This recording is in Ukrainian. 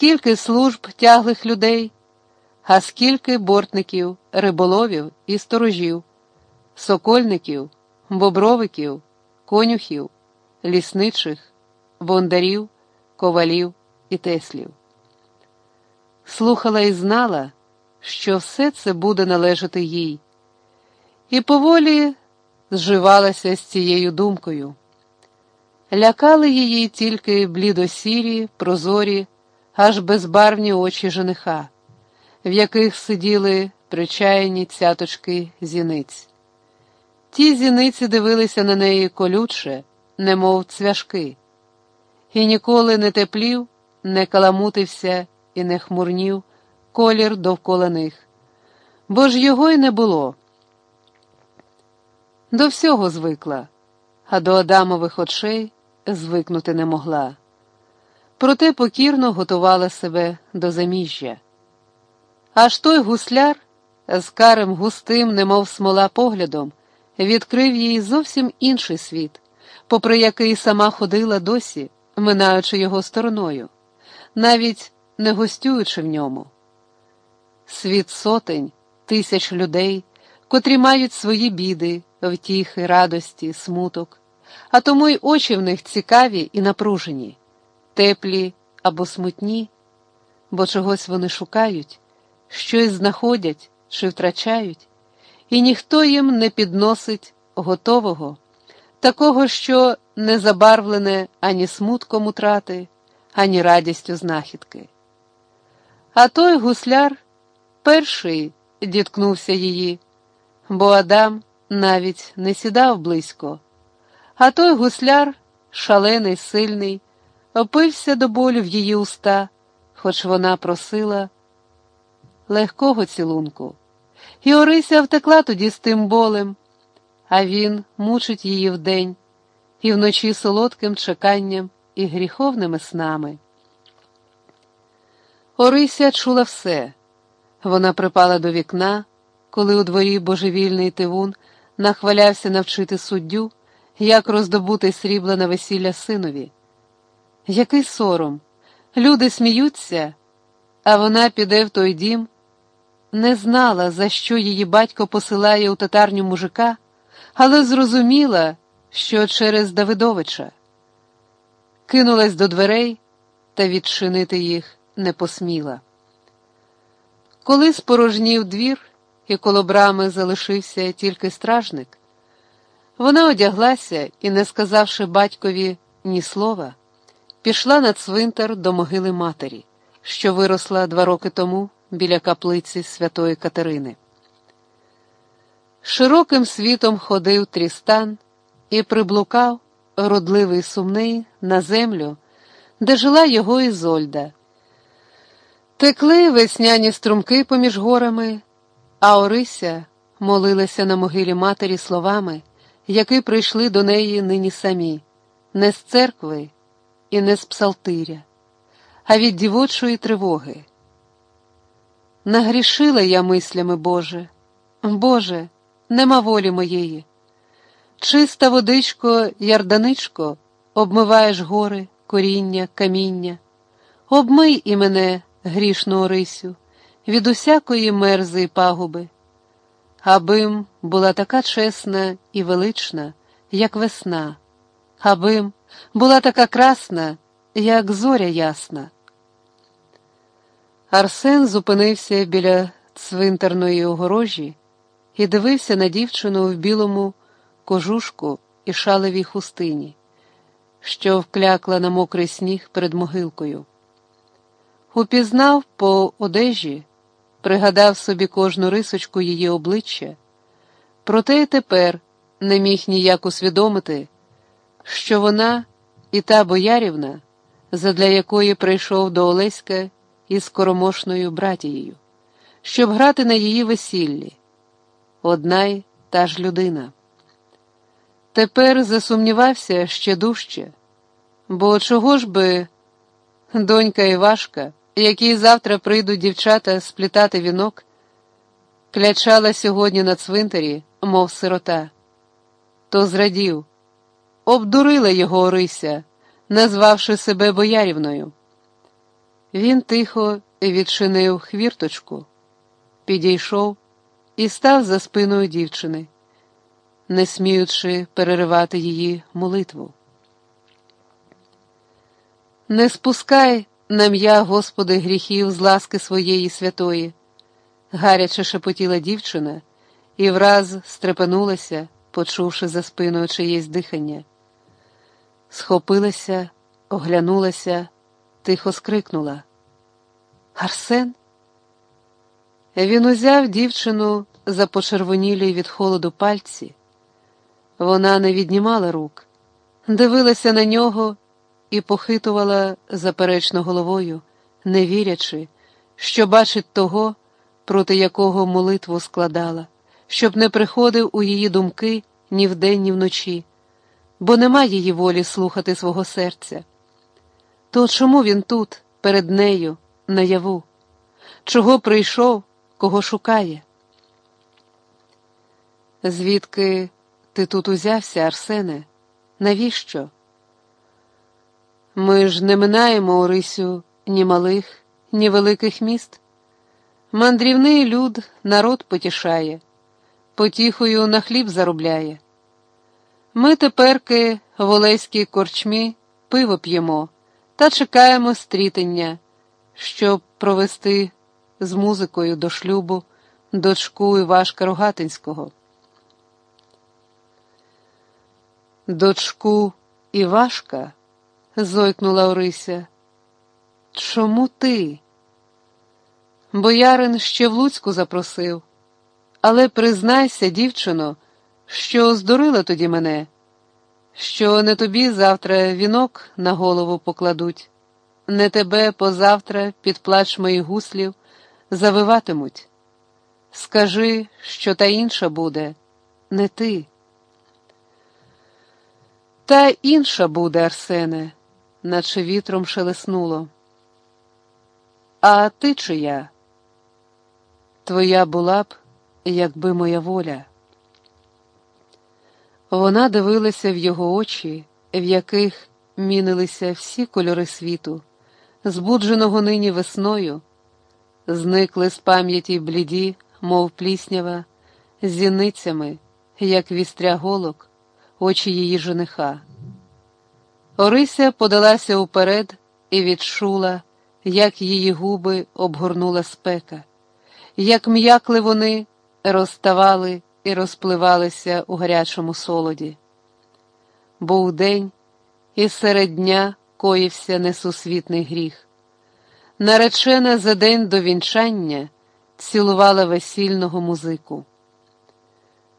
скільки служб тяглих людей, а скільки бортників, риболовів і сторожів, сокольників, бобровиків, конюхів, лісничих, бондарів, ковалів і теслів. Слухала і знала, що все це буде належати їй, і поволі зживалася з цією думкою. Лякали її тільки блідосірі, прозорі, аж безбарвні очі жениха, в яких сиділи причаяні цяточки зіниць. Ті зіниці дивилися на неї колюче, немов цвяшки, і ніколи не теплів, не каламутився і не хмурнів колір довкола них, бо ж його й не було. До всього звикла, а до Адамових очей звикнути не могла. Проте покірно готувала себе до заміжжя. Аж той гусляр з карим густим, немов смола поглядом, відкрив їй зовсім інший світ, попри який сама ходила досі, минаючи його стороною, навіть не гостюючи в ньому. Світ сотень, тисяч людей, котрі мають свої біди, втіхи, радості, смуток, а тому й очі в них цікаві і напружені, теплі або смутні, бо чогось вони шукають, щось знаходять чи втрачають, і ніхто їм не підносить готового, такого, що не забарвлене ані смутком утрати, ані радістю знахідки. А той гусляр перший діткнувся її, бо Адам навіть не сідав близько, а той гусляр, шалений, сильний, опився до болю в її уста, хоч вона просила легкого цілунку. І Орися втекла тоді з тим болем, а він мучить її вдень, і вночі солодким чеканням і гріховними снами. Орися чула все. Вона припала до вікна, коли у дворі божевільний тивун нахвалявся навчити суддю, як роздобути срібла на весілля синові. Який сором! Люди сміються, а вона піде в той дім, не знала, за що її батько посилає у татарню мужика, але зрозуміла, що через Давидовича. Кинулась до дверей та відчинити їх не посміла. Коли спорожнів двір і коло брами залишився тільки стражник, вона одяглася і, не сказавши батькові ні слова, пішла на цвинтар до могили матері, що виросла два роки тому біля каплиці Святої Катерини. Широким світом ходив Трістан і приблукав, родливий сумний, на землю, де жила його Ізольда. Текли весняні струмки поміж горами, а Орися молилася на могилі матері словами, які прийшли до неї нині самі, не з церкви і не з псалтиря, а від дівочої тривоги. Нагрішила я мислями, Боже, Боже, нема волі моєї. Чиста водичко, ярданичко, обмиваєш гори, коріння, каміння, обмий і мене грішну Орисю, від усякої мерзи й пагуби, абим була така чесна і велична, як весна, абим була така красна, як зоря ясна. Арсен зупинився біля цвинтарної огорожі і дивився на дівчину в білому кожушку і шалевій хустині, що вклякла на мокрий сніг перед могилкою. Упізнав по одежі, пригадав собі кожну рисочку її обличчя, проте й тепер не міг ніяк усвідомити, що вона і та боярівна, задля якої прийшов до Олеська із скоромошною братією, щоб грати на її весіллі. Одна й та ж людина. Тепер засумнівався ще дужче, бо чого ж би донька Івашка якій завтра прийдуть дівчата сплітати вінок, клячала сьогодні на цвинтарі, мов сирота. То зрадів, обдурила його Орися, назвавши себе боярівною. Він тихо відчинив хвірточку, підійшов і став за спиною дівчини, не сміючи переривати її молитву. Не спускай нам'я, Господи, гріхів з ласки своєї святої, гаряче шепотіла дівчина і враз стрепенулася, почувши за спиною чиєсь дихання. Схопилася, оглянулася, тихо скрикнула. Арсен? Він узяв дівчину за почервонілі від холоду пальці. Вона не віднімала рук, дивилася на нього і похитувала заперечно головою, не вірячи, що бачить того, проти якого молитву складала, щоб не приходив у її думки ні вдень, ні вночі, бо нема її волі слухати свого серця. То чому він тут, перед нею, наяву? Чого прийшов, кого шукає? Звідки ти тут узявся, Арсене? Навіщо? Ми ж не минаємо Орисю ні малих, ні великих міст. Мандрівний люд народ потішає, потіхою на хліб заробляє. Ми теперки в Олеській корчмі пиво п'ємо та чекаємо стрітення, щоб провести з музикою до шлюбу дочку Івашка Рогатинського. Дочку Івашка, зойкнула Орися. Чому ти? Боярин ще в Луцьку запросив, але признайся, дівчино, що здурила тоді мене, що не тобі завтра вінок на голову покладуть, не тебе позавтра під плач моїх гуслів завиватимуть. Скажи, що та інша буде, не ти. Та інша буде, Арсене, наче вітром шелеснуло. А ти чия? Твоя була б, якби моя воля. Вона дивилася в його очі, в яких мінилися всі кольори світу, збудженого нині весною, зникли з пам'яті бліді, мов пліснява, зіницями, як вістря голок, очі її жениха. Орися подалася уперед і відчула, як її губи обгорнула спека, як м'якли вони розставали і розпливалися у гарячому солоді. Був день, і серед дня коївся несусвітний гріх. Наречена за день до вінчання цілувала весільного музику.